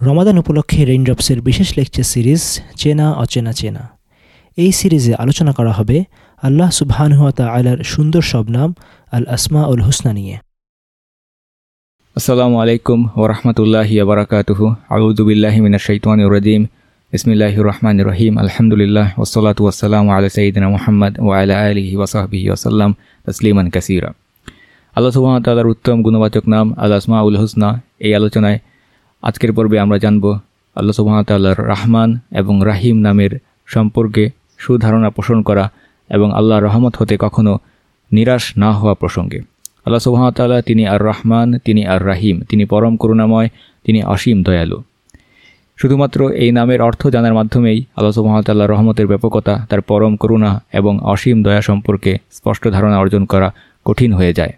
রমাদান উপলক্ষে রেইনড্রপসের বিশেষ lecture series চেনা, অচেনা, চেনা। এই সিরিজে আলোচনা করা হবে আল্লাহ সুবহানহুয়া তালার সুন্দর সব নাম, আল আসমা উল হুসনা নিয়ে। আসসালামু আলাইকুম ওরহমতুল্লাহি আবরাকাতুহু আউদুবিল্লাহি মিনাশ শাইতানির রাজিম। বিসমিল্লাহির রহমান রহিম। আলহামদুলিল্লাহ ওসলাতু ওয়াসসালাম আলা সাইয়িদিনা মুহাম্মদ ওয়া আলা আলিহি ওয়া সাহবিহি ওয়াসাল্লাম তাসলিমান কাসীরা। আল্লাহ সুবহানাহু তাআলার উত্তম গুণবাচক নাম, আল আসমা উল হুসনা, এই আলোচনায় আজকের পর্বে আমরা জানব আল্লাহ সুবাহতাল্লাহর রাহমান এবং রাহিম নামের সম্পর্কে সুধারণা পোষণ করা এবং আল্লাহ রহমত হতে কখনও নিরাশ না হওয়া প্রসঙ্গে। আল্লাহ সুবাহতাল্লাহ তিনি আর রহমান, তিনি আর রাহিম, তিনি পরম করুণাময়, তিনি অসীম দয়ালু। শুধুমাত্র এই নামের অর্থ জানার মাধ্যমেই আল্লাহ সুবাহতাল্লাহ রহমতের ব্যাপকতা, তার পরম করুণা এবং অসীম দয়া সম্পর্কে স্পষ্ট ধারণা অর্জন করা কঠিন হয়ে যায়।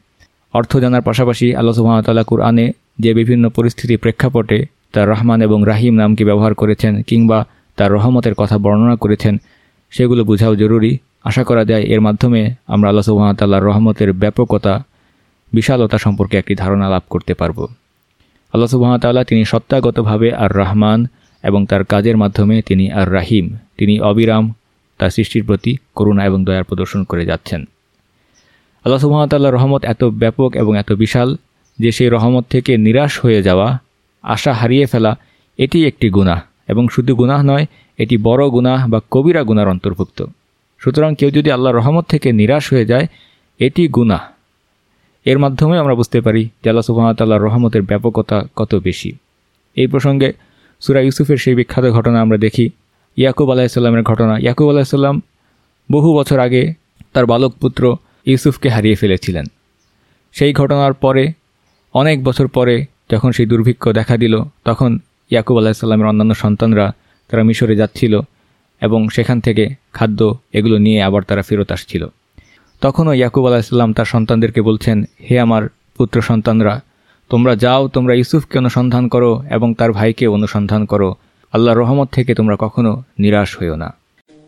অর্থ জানার পাশাপাশি আল্লাহ সুবাহতাল্লাহ কুরআনে যে বিভিন্ন পরিস্থিতি প্রেক্ষাপটে তার রহমান এবং রাহিম নামকে ব্যবহার করেছেন কিংবা তার রহমতের কথা বর্ণনা করেছেন, সেগুলো বোঝাও জরুরি। আশা করা যায় এর মাধ্যমে আমরা আল্লাহ সুবাহতাল্লাহর রহমতের ব্যাপকতা, বিশালতা সম্পর্কে একটি ধারণা লাভ করতে পারব। আল্লাহ সুবাহতাল্লাহ তিনি সত্তাগতভাবে আর রহমান এবং তার কাজের মাধ্যমে তিনি আর রাহিম, তিনি অবিরাম তার সৃষ্টির প্রতি করুণা এবং দয়ার প্রদর্শন করে যাচ্ছেন। আল্লাহ সুবাহতাল্লাহ রহমত এত ব্যাপক এবং এত বিশাল যে সেই রহমত থেকে নিরাশ হয়ে যাওয়া, আশা হারিয়ে ফেলা, এটি একটি গুনাহ এবং শুধু গুনাহ নয়, এটি বড় গুনাহ বা কবিরা গুনার অন্তর্ভুক্ত। সুতরাং কেউ যদি আল্লাহ রহমত থেকে নিরাশ হয়ে যায়, এটি গুনাহ। এর মাধ্যমে আমরা বুঝতে পারি যে আল্লাহ সুবাহতাল্লাহর রহমতের ব্যাপকতা কত বেশি। এই প্রসঙ্গে সুরা ইউসুফের সেই বিখ্যাত ঘটনা আমরা দেখি। ইয়াকুব আলাহিসাল্লামের ঘটনা। ইয়াকুব আলাহিসাল্লাম বহু বছর আগে তার বালক পুত্র ইউসুফকে হারিয়ে ফেলেছিলেন। সেই ঘটনার পরে অনেক বছর পরে যখন সেই দুর্ভিক্ষ দেখা দিল, তখন ইয়াকুব আলাহিসাল্লামের অন্যান্য সন্তানরা তারা মিশরে যাচ্ছিল এবং সেখান থেকে খাদ্য এগুলো নিয়ে আবার তারা ফেরত আসছিল। তখনও ইয়াকুব আলাহিসাল্লাম তার সন্তানদেরকে বলছেন, হে আমার পুত্র সন্তানরা, তোমরা যাও, তোমরা ইউসুফকে অনুসন্ধান করো এবং তার ভাইকে অনুসন্ধান করো। আল্লাহ রহমত থেকে তোমরা কখনো নিরাশ হইও না।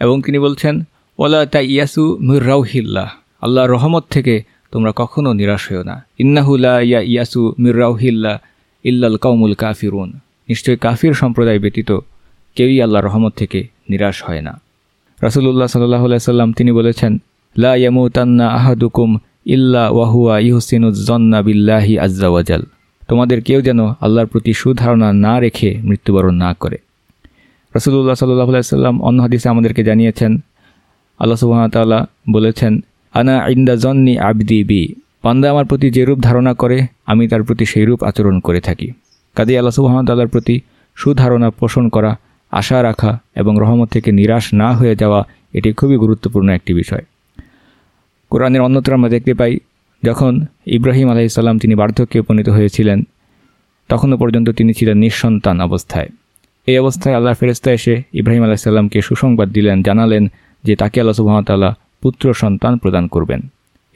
এবং তিনি বলছেন ওলা তা ইয়াসু মির রাউহিল্লাহ আল্লাহর রহমত থেকে তোমরা কখনও নিরাশ হও না। ইন্নাহুল্লা ইয়া ইয়াসু মির রাউহিল্লা ইল্লাল কৌমুল কাফিরুন। নিশ্চয়ই কাফির সম্প্রদায় ব্যতীত কেউই আল্লাহর রহমত থেকে নিরাশ হয় না। রাসুলুল্লাহ সাল্লাহ সাল্লাম তিনি বলেছেন, লা ইয়ামুতান্না আহাদুকুম ইল্লা ওয়াহুয়া ইহুসিনুজ্জন্না বিল্লাহি আজ্জাওয়াজাল তোমাদের কেউ যেন আল্লাহর প্রতি সুধারণা না রেখে মৃত্যুবরণ না করে। রসুল্লাহ সাল্লাহ সাল্লাম অন্য হাদিসে আমাদেরকে জানিয়েছেন, আল্লাহ সুবাহতাল্লাহ বলেছেন, আনা ইন্দা জন্নি আবদি বি। পান্দা আমার প্রতি যে রূপ ধারণা করে, আমি তার প্রতি সেই রূপ আচরণ করে থাকি। কাজী আল্লাহ সুবাহতাল্লাহর প্রতি সুধারণা পোষণ করা, আশা রাখা এবং রহমত থেকে নিরাশ না হয়ে যাওয়া, এটি খুবই গুরুত্বপূর্ণ একটি বিষয়। কোরআনের অন্যত্র আমরা দেখতে পাই, যখন ইব্রাহিম আলাইসাল্লাম তিনি বার্ধক্যে উপনীত হয়েছিলেন, তখনও পর্যন্ত তিনি ছিলেন নিঃসন্তান অবস্থায়। এই অবস্থায় আল্লাহ ফেরেস্তা এসে ইব্রাহিম আলাহিসাল্লামকে সুসংবাদ দিলেন, জানালেন যে তাকে আল্লাহ সুহামতাল্লাহ পুত্র সন্তান প্রদান করবেন।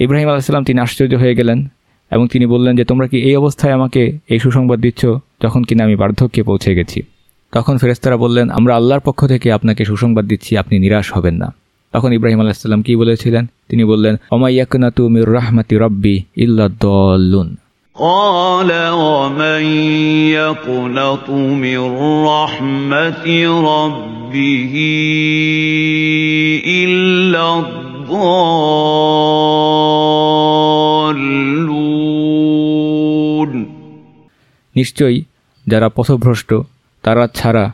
ইব্রাহিম আলাহিসাল্লাম তিনি আশ্চর্য হয়ে গেলেন এবং তিনি বললেন যে, তোমরা কি এই অবস্থায় আমাকে এই সুসংবাদ দিচ্ছ যখন কিনা আমি বার্ধক্যে পৌঁছে গেছি? তখন ফেরেস্তারা বললেন, আমরা আল্লাহর পক্ষ থেকে আপনাকে সুসংবাদ দিচ্ছি, আপনি নিরাশ হবেন না। তখন ইব্রাহিম আলাহিসাল্লাম কি বলেছিলেন? তিনি বললেন অমাইয়াকনাতু মির রাহমাতি রব্বি ইল্লা দল্লুন। قال ومن يقنط من رحمة ربه إلا الضالون নিশ্চয়ই যারা পথভ্রষ্ট তারা ছাড়া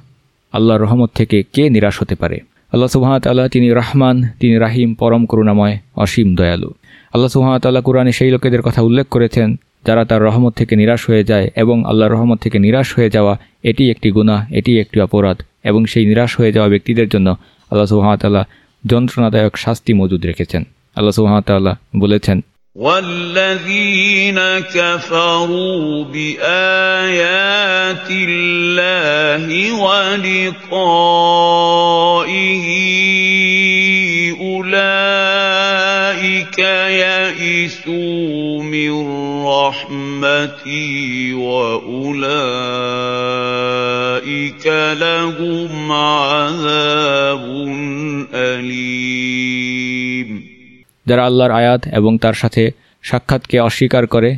আল্লাহর রহমত থেকে কে নিরাশ হতে পারে আল্লাহ সুহামতাল্লাহ তিনি রহমান তিনি রাহিম পরম করুণাময় অসীম দয়ালু আল্লাহ সুহামতাল্লাহ কোরআনে সেই লোকেদের কথা উল্লেখ করেছেন যারা তার রহমত থেকে নিরাশ হয়ে যায় এবং আল্লাহর রহমত থেকে নিরাশ হয়ে যাওয়া, এটি একটি গুণা এটি একটি অপরাধ এবং সেই নিরাশ হয়ে যাওয়া ব্যক্তিদের জন্য আল্লাহ সুহামতাল্লাহ যন্ত্রণাদায়ক শাস্তি মজুদ রেখেছেন। আল্লাহ সুহামতাল্লাহ বলেছেন والذين كفروا بآيات الله ولقائه أولئك يئسوا من رحمتي وأولئك لهم عذاب أليم যারা আল্লাহর আয়াত এবং তার সাথে সাক্ষাৎকে অস্বীকার করে,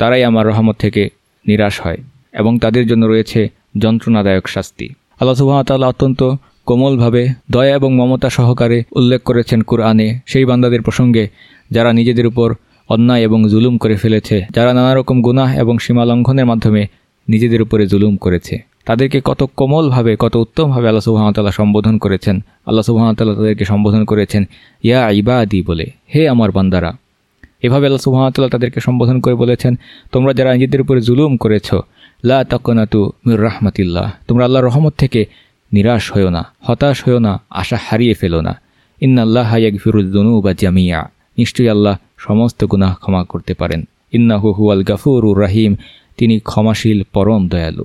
তারাই আমার রহমত থেকে নিরাশ হয় এবং তাদের জন্য রয়েছে যন্ত্রণাদায়ক শাস্তি। আল্লাহ সুবাহতাল্লাহ অত্যন্ত কোমলভাবে দয়া এবং মমতা সহকারে উল্লেখ করেছেন কুরআনে সেই বান্দাদের প্রসঙ্গে, যারা নিজেদের উপর অন্যায় এবং জুলুম করে ফেলেছে, যারা নানা রকম গুনাহ এবং সীমা লঙ্ঘনের মাধ্যমে নিজেদের উপরে জুলুম করেছে। তাদেরকে কত কোমলভাবে, কত উত্তমভাবে আল্লাহ সুবাহতাল্লাহ সম্বোধন করেছেন। আল্লাহ সুবাহতাল্লাহ তাদেরকে সম্বোধন করেছেন, ইয়া ইবাদি বলে, হে আমার বান্দারা। এভাবে আল্লাহ সুবাহতাল্লাহ তাদেরকে সম্বোধন করে বলেছেন, তোমরা যারা নিজেদের উপরে জুলুম করেছ, লা তকনাতু মির রাহমাতিল্লাহ, তোমরা আল্লাহর রহমত থেকে নিরাশ হয়েও না, হতাশ হয়েও না, আশা হারিয়ে ফেলো না। ইন্নাল্লাহ ইয়াগফিরুদ্দনু বা জামিয়া নিশ্চয়ই আল্লাহ সমস্ত গুনাহ ক্ষমা করতে পারেন। ইন্নাহু হুয়াল গাফুরুর রাহিম, তিনি ক্ষমাশীল, পরম দয়ালু।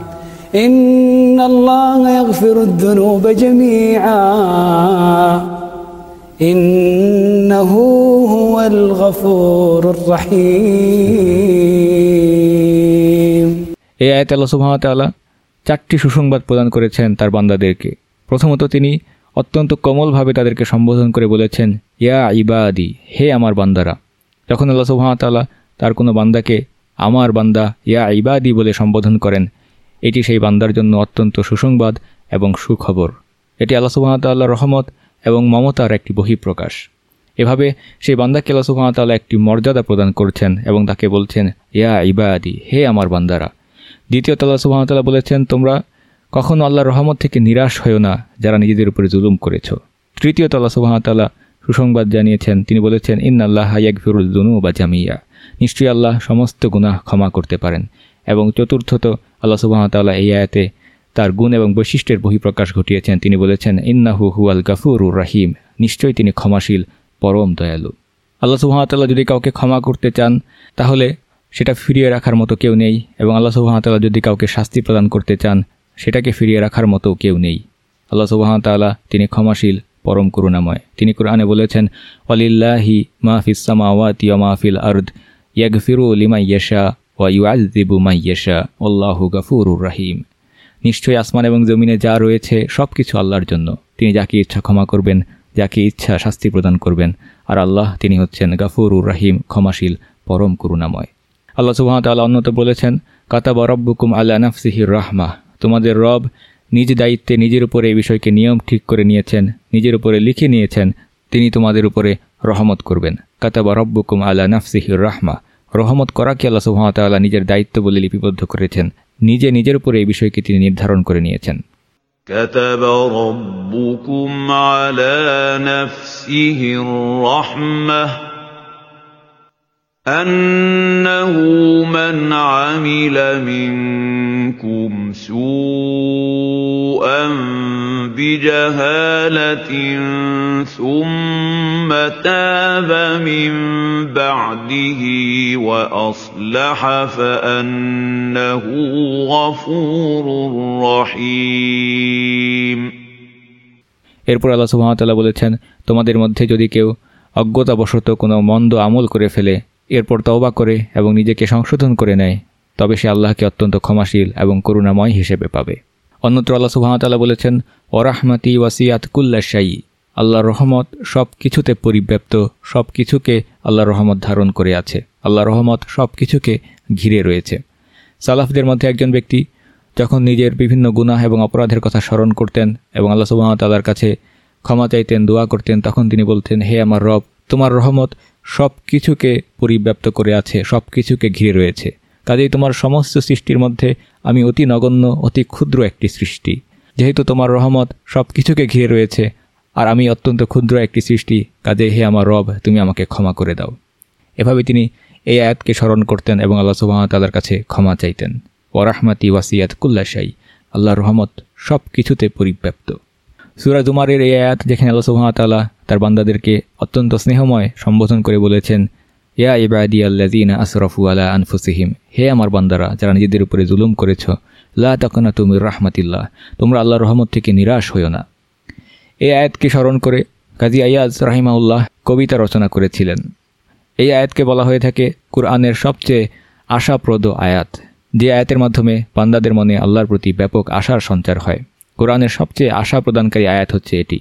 إن الله يغفر الذنوب جميعا إنه هو الغفور الرحيم এই আয়াত আল্লাহ সুবাহতাল্লাহ চারটি সুসংবাদ প্রদান করেছেন তার বান্দাদেরকে প্রথমত তিনি অত্যন্ত কোমলভাবে তাদেরকে সম্বোধন করে বলেছেন ইয়া ইবাদি হে আমার বান্দারা যখন আল্লাহ সুবাহতাল্লাহ তার কোনো বান্দাকে আমার বান্দা ইয়া ইবাদি বলে সম্বোধন করেন এটি সেই বান্দার জন্য অত্যন্ত সুসংবাদ এবং সুখবর। এটি আল্লাহ সুবাহতাল্লাহ রহমত এবং মমতার একটি বহিঃপ্রকাশ। এভাবে সেই বান্দাকে আল্লাহ সুবাহতাল্লাহ একটি মর্যাদা প্রদান করছেন এবং তাকে বলছেন, ইয়া ইবাদি, হে আমার বান্দারা। দ্বিতীয়ত আল্লাহ সুবাহতাল্লাহ বলেছেন, তোমরা কখনও আল্লাহর রহমত থেকে নিরাশ হয়েও না যারা নিজেদের উপরে জুলুম করেছ। তৃতীয়ত আল্লাহ সুবাহতাল্লাহ সুসংবাদ জানিয়েছেন, তিনি বলেছেন ইন আল্লাহ হাইয়াকফিরুল জুনু বা জামিয়া। নিশ্চয়ই আল্লাহ সমস্ত গুনাহ ক্ষমা করতে পারেন। এবং চতুর্থত আল্লাহ সুবাহতাল্লাহ এই আয়াতে তার গুণ এবং বৈশিষ্ট্যের বহিঃপ্রকাশ ঘটিয়েছেন। তিনি বলেছেন, ইন্নাহু হুয়াল গাফুরুর রাহিম। নিশ্চয়ই তিনি ক্ষমাশীল, পরম দয়ালু। আল্লাহ সুবাহতাল্লাহ যদি কাউকে ক্ষমা করতে চান, তাহলে সেটা ফিরিয়ে রাখার মতো কেউ নেই এবং আল্লাহ সুবাহতাল্লাহ যদি কাউকে শাস্তি প্রদান করতে চান, সেটাকে ফিরিয়ে রাখার মতো কেউ নেই। আল্লাহ সুবাহতাল্লাহ তিনি ক্ষমাশীল, পরম করুণাময়। তিনি কোরআনে বলেছেন অলিল্লাহি মাহফিস সামাওয়াতি ওয়া মাহফিল আর্দ, ইয়াগফিরু লিমাই ইয়েশা। ওয়া ইউআযযিবু মাই ইয়েশা, আল্লাহু গাফুরুর রাহিম। নিশ্চয়ই আসমান এবং জমিনে যা রয়েছে সব কিছু আল্লাহর জন্য। তিনি যাকে ইচ্ছা ক্ষমা করবেন, যাকে ইচ্ছা শাস্তি প্রদান করবেন, আর আল্লাহ তিনি হচ্ছেন গাফুরুর রাহিম, ক্ষমাশীল, পরম করুণাময়। আল্লাহ সুবাহতাল্লাহ অন্যত বলেছেন, কাতাবা রব্বুকুম আল্লাহ নাফসিহির রাহমা। তোমাদের রব নিজ দায়িত্বে নিজের উপরে এই বিষয়কে নিয়ম ঠিক করে নিয়েছেন, নিজের উপরে লিখে নিয়েছেন, তিনি তোমাদের উপরে রহমত করবেন। কাতাবা রব্বুকুম আল্লাহ নাফসিহির রাহমা। রহমত করাকে আল্লাহ সুহামতাল্লাহ নিজের দায়িত্ব বলে লিপিবদ্ধ করেছেন নিজে নিজের উপরে এই বিষয়কে তিনি নির্ধারণ করে নিয়েছেন كتب ربكم على نفسه الرحمة أنه من عمل منكم سوءا بجهالة ثم تاب من بعده وأصلح فأنه غفور رحيم এরপর আল্লাহ সুহামতাল্লাহ বলেছেন তোমাদের মধ্যে যদি কেউ অজ্ঞতাবশত কোনো মন্দ আমল করে ফেলে এরপর তওবা করে এবং নিজেকে সংশোধন করে নেয় তবে সে আল্লাহকে অত্যন্ত ক্ষমাশীল এবং করুণাময় হিসেবে পাবে। অন্যত্র আল্লাহ সুহামতাল্লাহ বলেছেন, ওরাহমাতি ওয়াসিয়াত কুল্লাশাই আল্লাহর রহমত সব কিছুতে পরিব্যাপ্ত সব কিছুকে আল্লাহর রহমত ধারণ করে আছে। আল্লাহর রহমত সব কিছুকে ঘিরে রয়েছে। সালাফদের মধ্যে একজন ব্যক্তি যখন নিজের বিভিন্ন গুনাহ এবং অপরাধের কথা স্মরণ করতেন এবং আল্লাহ সুবাহতাল্লার কাছে ক্ষমা চাইতেন, দোয়া করতেন, তখন তিনি বলতেন, হে আমার রব, তোমার রহমত সব কিছুকে পরিব্যাপ্ত করে আছে সব কিছুকে ঘিরে রয়েছে। কাজেই তোমার সমস্ত সৃষ্টির মধ্যে আমি অতি নগণ্য, অতি ক্ষুদ্র একটি সৃষ্টি। যেহেতু তোমার রহমত সব কিছুকে ঘিরে রয়েছে, আর আমি অত্যন্ত ক্ষুদ্র একটি সৃষ্টি কাজে হে আমার রব, তুমি আমাকে ক্ষমা করে দাও। এভাবে তিনি এই আয়াতকে স্মরণ করতেন এবং আল্লাহ সুবাহতাল্লার কাছে ক্ষমা চাইতেন। ওরাহমাতি ওয়াসিয়াত কুল্লাশাই আল্লাহ রহমত সব কিছুতে পরিব্যাপ্ত। সুরাজ উমারের এই আয়াত যেখানে আল্লাহ সুবাহতাল্লাহ তার বান্দাদেরকে অত্যন্ত স্নেহময় সম্বোধন করে বলেছেন ইয়া ইবাদি আল্লাজিনা আসরফু আলা আনফুসিহিম, হে আমার বান্দারা, যারা নিজেদের উপরে জুলুম করেছ, লা তকনা তুমি রাহমাতিল্লাহ, তোমরা আল্লাহর রহমত থেকে নিরাশ হইও না। এই আয়াতকে স্মরণ করে? কাজী আয়াজ রাহিমাউল্লাহ কবিতা রচনা করেছিলেন। এই আয়াতকে বলা হয়ে থাকে কুরআনের সবচেয়ে আশাপ্রদ আয়াত, যে আয়াতের মাধ্যমে বান্দাদের মনে আল্লাহর প্রতি ব্যাপক আশার সঞ্চার হয়। কোরআনের সবচেয়ে আশা প্রদানকারী আয়াত হচ্ছে এটি।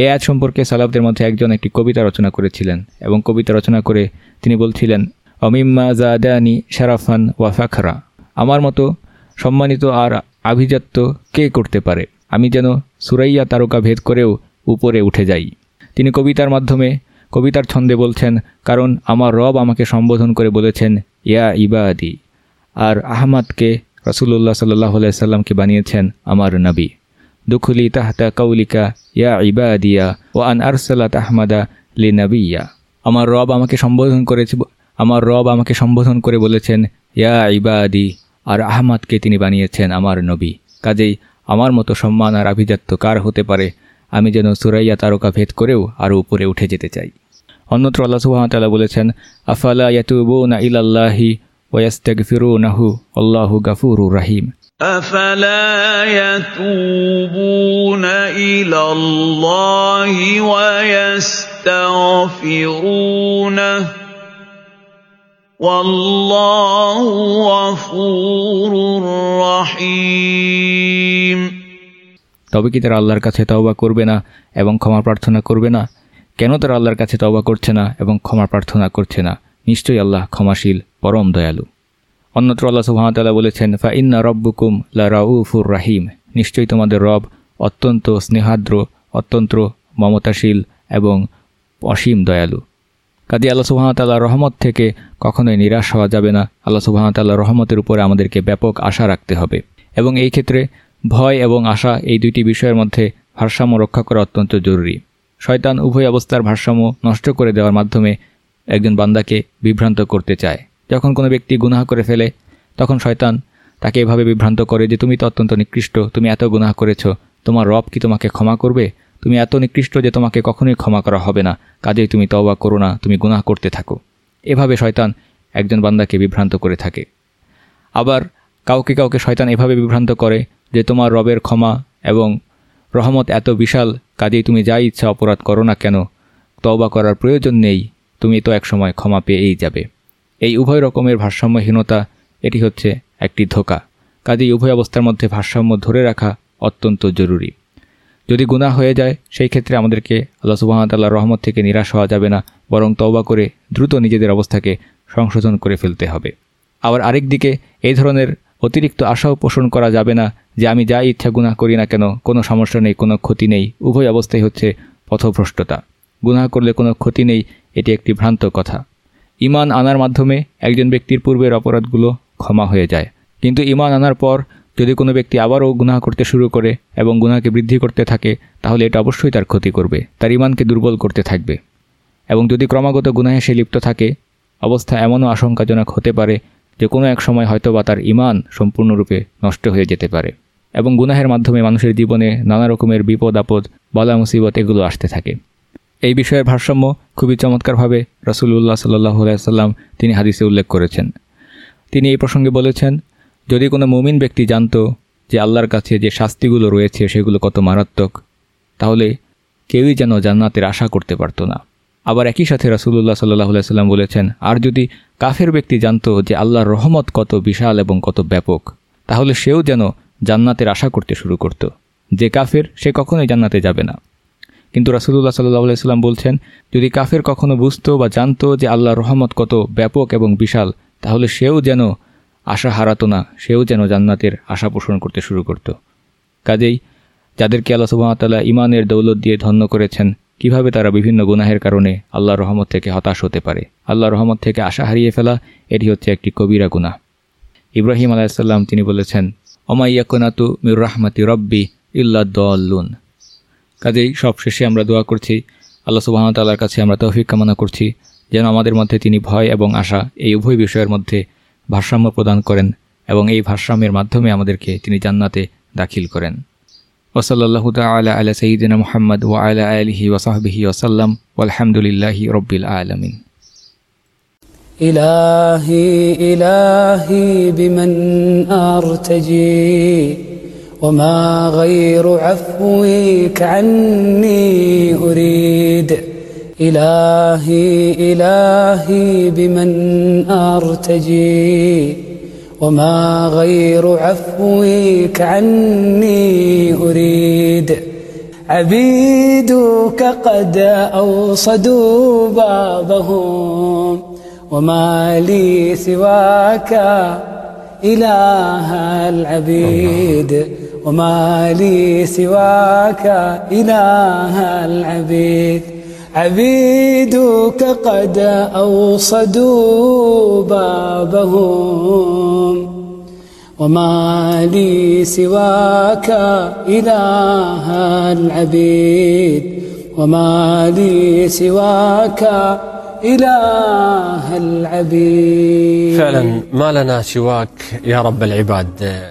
এই আয়াত সম্পর্কে সালাফদের মধ্যে একজন একটি কবিতা রচনা করেছিলেন এবং কবিতা রচনা করে তিনি বলছিলেন, অমিম্মা জাদানি শারাফান ওয়াফাখরা আমার মতো সম্মানিত আর আভিজাত্য কে করতে পারে? আমি যেন সুরাইয়া তারকা ভেদ করেও উপরে উঠে যাই। তিনি কবিতার মাধ্যমে কবিতার ছন্দে বলছেন, কারণ আমার রব আমাকে সম্বোধন করে বলেছেন, ইয়া ইবাদি। আর আহমাদকে রসুল্লাহ সাল্লাহ সাল্লামকে বানিয়েছেন আমার নবী। দুখুলি তাহতা কৌলিকা ইয়া ইবাদিয়া ও আন আরসালাত আহমাদা লি নবিয়া আমার রব আমাকে সম্বোধন করেছে আমার রব আমাকে সম্বোধন করে বলেছেন, ইয়া ইবাদি, আর আহমাদকে তিনি বানিয়েছেন আমার নবী। কাজেই আমার মতো সম্মান আর আভিজাত্য কার হতে পারে? আমি যেন সুরাইয়া তারকা ভেদ করেও আরও উপরে উঠে যেতে চাই। অন্যত্র আল্লাহ সুহামতাল্লাহ বলেছেন, আফালা ইয়াতুবুনা ইলাল্লাহি ওয়াস্তাগফিরুনাহু আল্লাহু গাফুরুর রাহিম। أفلا يتوبون إلى الله ويستغفرونه والله غفور رحيم তবে কি তারা আল্লাহর কাছে তওবা করবে না এবং ক্ষমা প্রার্থনা করবে না কেন তারা আল্লাহর কাছে তওবা করছে না এবং ক্ষমা প্রার্থনা করছে না নিশ্চয়ই আল্লাহ ক্ষমাশীল পরম দয়ালু অন্যত্র আল্লাহ সুহামতাল্লাহ বলেছেন ফা ইন্না রব্বুকুম লা রাউফুর রাহিম। নিশ্চয়ই তোমাদের রব অত্যন্ত স্নেহাদ্র, অত্যন্ত মমতাশীল এবং অসীম দয়ালু। কাজে আল্লাহ সুবাহতাল্লাহ রহমত থেকে কখনোই নিরাশ হওয়া যাবে না। আল্লাহ সুবাহতাল্লাহ রহমতের উপরে আমাদেরকে ব্যাপক আশা রাখতে হবে। এবং এই ক্ষেত্রে ভয় এবং আশা এই দুইটি বিষয়ের মধ্যে ভারসাম্য রক্ষা করা অত্যন্ত জরুরি। শয়তান উভয় অবস্থার ভারসাম্য নষ্ট করে দেওয়ার মাধ্যমে একজন বান্দাকে বিভ্রান্ত করতে চায়। যখন কোনো ব্যক্তি গুনাহ করে ফেলে, তখন শয়তান তাকে এভাবে বিভ্রান্ত করে যে, তুমি তো অত্যন্ত নিকৃষ্ট, তুমি এত গুনাহ করেছ, তোমার রব কি তোমাকে ক্ষমা করবে? তুমি এত নিকৃষ্ট যে, তোমাকে কখনোই ক্ষমা করা হবে না। কাজেই তুমি তওবা করো না, তুমি গুনাহ করতে থাকো। এভাবে শয়তান একজন বান্দাকে বিভ্রান্ত করে থাকে। আবার কাউকে কাউকে শয়তান এভাবে বিভ্রান্ত করে যে, তোমার রবের ক্ষমা এবং রহমত এত বিশাল, কাজেই তুমি যা ইচ্ছা অপরাধ করো না কেন, তওবা করার প্রয়োজন নেই, তুমি তো একসময় ক্ষমা পেয়েই যাবে। এই উভয় রকমের ভারসাম্যহীনতা, এটি হচ্ছে একটি ধোকা। কাজেই উভয় অবস্থার মধ্যে ভারসাম্য ধরে রাখা অত্যন্ত জরুরি। যদি গুণা হয়ে যায়, সেই ক্ষেত্রে আমাদেরকে আল্লাহ সুবাহতাল্লাহ রহমত থেকে নিরাশ হওয়া যাবে না, বরং তওবা করে দ্রুত নিজেদের অবস্থাকে সংশোধন করে ফেলতে হবে। আবার আরেক দিকে, এই ধরনের অতিরিক্ত আশাও পোষণ করা যাবে না যে আমি যা ইচ্ছা গুনাহ করি না কেন, কোনো সমস্যা নেই, কোনো ক্ষতি নেই, উভয় অবস্থাই হচ্ছে পথভ্রষ্টতা। গুনাহ করলে কোনো ক্ষতি নেই, এটি একটি ভ্রান্ত কথা। ইমান আনার মাধ্যমে একজন ব্যক্তির পূর্বের অপরাধগুলো ক্ষমা হয়ে যায়। কিন্তু ইমান আনার পর যদি কোনো ব্যক্তি আবারও গুনাহ করতে শুরু করে এবং গুনাহকে বৃদ্ধি করতে থাকে, তাহলে এটা অবশ্যই তার ক্ষতি করবে। তার ইমানকে দুর্বল করতে থাকবে। এবং যদি ক্রমাগত গুনাহে সে লিপ্ত থাকে, অবস্থা এমনও আশঙ্কাজনক হতে পারে যে কোনো এক সময় হয়তো বা তার ইমান সম্পূর্ণরূপে নষ্ট হয়ে যেতে পারে। এবং গুনাহের মাধ্যমে মানুষের জীবনে নানা রকমের বিপদ আপদ বলা মুসিবত এগুলো আসতে থাকে। এই বিষয়ের ভারসাম্য খুবই চমৎকারভাবে রসুল্লাহ সাল্লাহ সাল্লাম তিনি হাদিসে উল্লেখ করেছেন। তিনি এই প্রসঙ্গে বলেছেন, যদি কোনো মুমিন ব্যক্তি জানত যে আল্লাহর কাছে যে শাস্তিগুলো রয়েছে সেগুলো কত মারাত্মক, তাহলে কেউই যেন জান্নাতের আশা করতে পারত না। আবার একই সাথে রাসুল্লাহ সাল্লাহ সাল্লাম বলেছেন, আর যদি কাফের ব্যক্তি জানত যে আল্লাহর রহমত কত বিশাল এবং কত ব্যাপক, তাহলে সেও যেন জান্নাতের আশা করতে শুরু করত। যে কাফের সে কখনোই জান্নাতে যাবে না। কিন্তু রাসুল্লাহ সাল্লাহ সাল্লাম বলছেন, যদি কাফের কখনো বুঝতো বা জানতো যে আল্লাহর রহমত কত ব্যাপক এবং বিশাল, তাহলে সেও যেন আশা হারাতো না, সেও যেন জান্নাতের আশা পোষণ করতে শুরু করত। কাজেই যাদেরকে আল্লাহ সুবাহতাল্লাহ ইমানের দৌলত দিয়ে ধন্য করেছেন, কীভাবে তারা বিভিন্ন গুনাহের কারণে আল্লাহ রহমত থেকে হতাশ হতে পারে? আল্লাহ রহমত থেকে আশা হারিয়ে ফেলা, এটি হচ্ছে একটি কবিরা গুনাহ। ইব্রাহিম আলাইসাল্লাম তিনি বলেছেন অমাইয়াকুনাতু মির রাহমাতি রব্বি ইল্লা দল্লুন। কাজেই সব শেষে আমরা দোয়া করছি আল্লাহ সুবাহতাল্লার কাছে আমরা তৌফিক কামনা করছি যেন আমাদের মধ্যে তিনি ভয় এবং আশা এই উভয় বিষয়ের মধ্যে ভারসাম্য প্রদান করেন এবং এই ভারসাম্যের মাধ্যমে আমাদেরকে তিনি জান্নাতে দাখিল করেন ওসলাল্লাহ তালা আলা সঈদিনা মোহাম্মদ ও আলা আলহি ওসাহবিহি ওসাল্লাম আলহামদুলিল্লাহি রব্বিল আলমিন إلهي إلهي بمن أرتجي وما غير عفوك عني أريد. إلهي إلهي بمن أرتجي. وما غير عفوك عني أريد. عبيدك قد أوصدوا بابهم. وما لي سواك إله العبيد. وما لي سواك إله العبيد. عبيدك قد أوصدوا بابهم. وما لي سواك إله العبيد. وما لي سواك إله العبيد. فعلا ما لنا سواك يا رب العباد.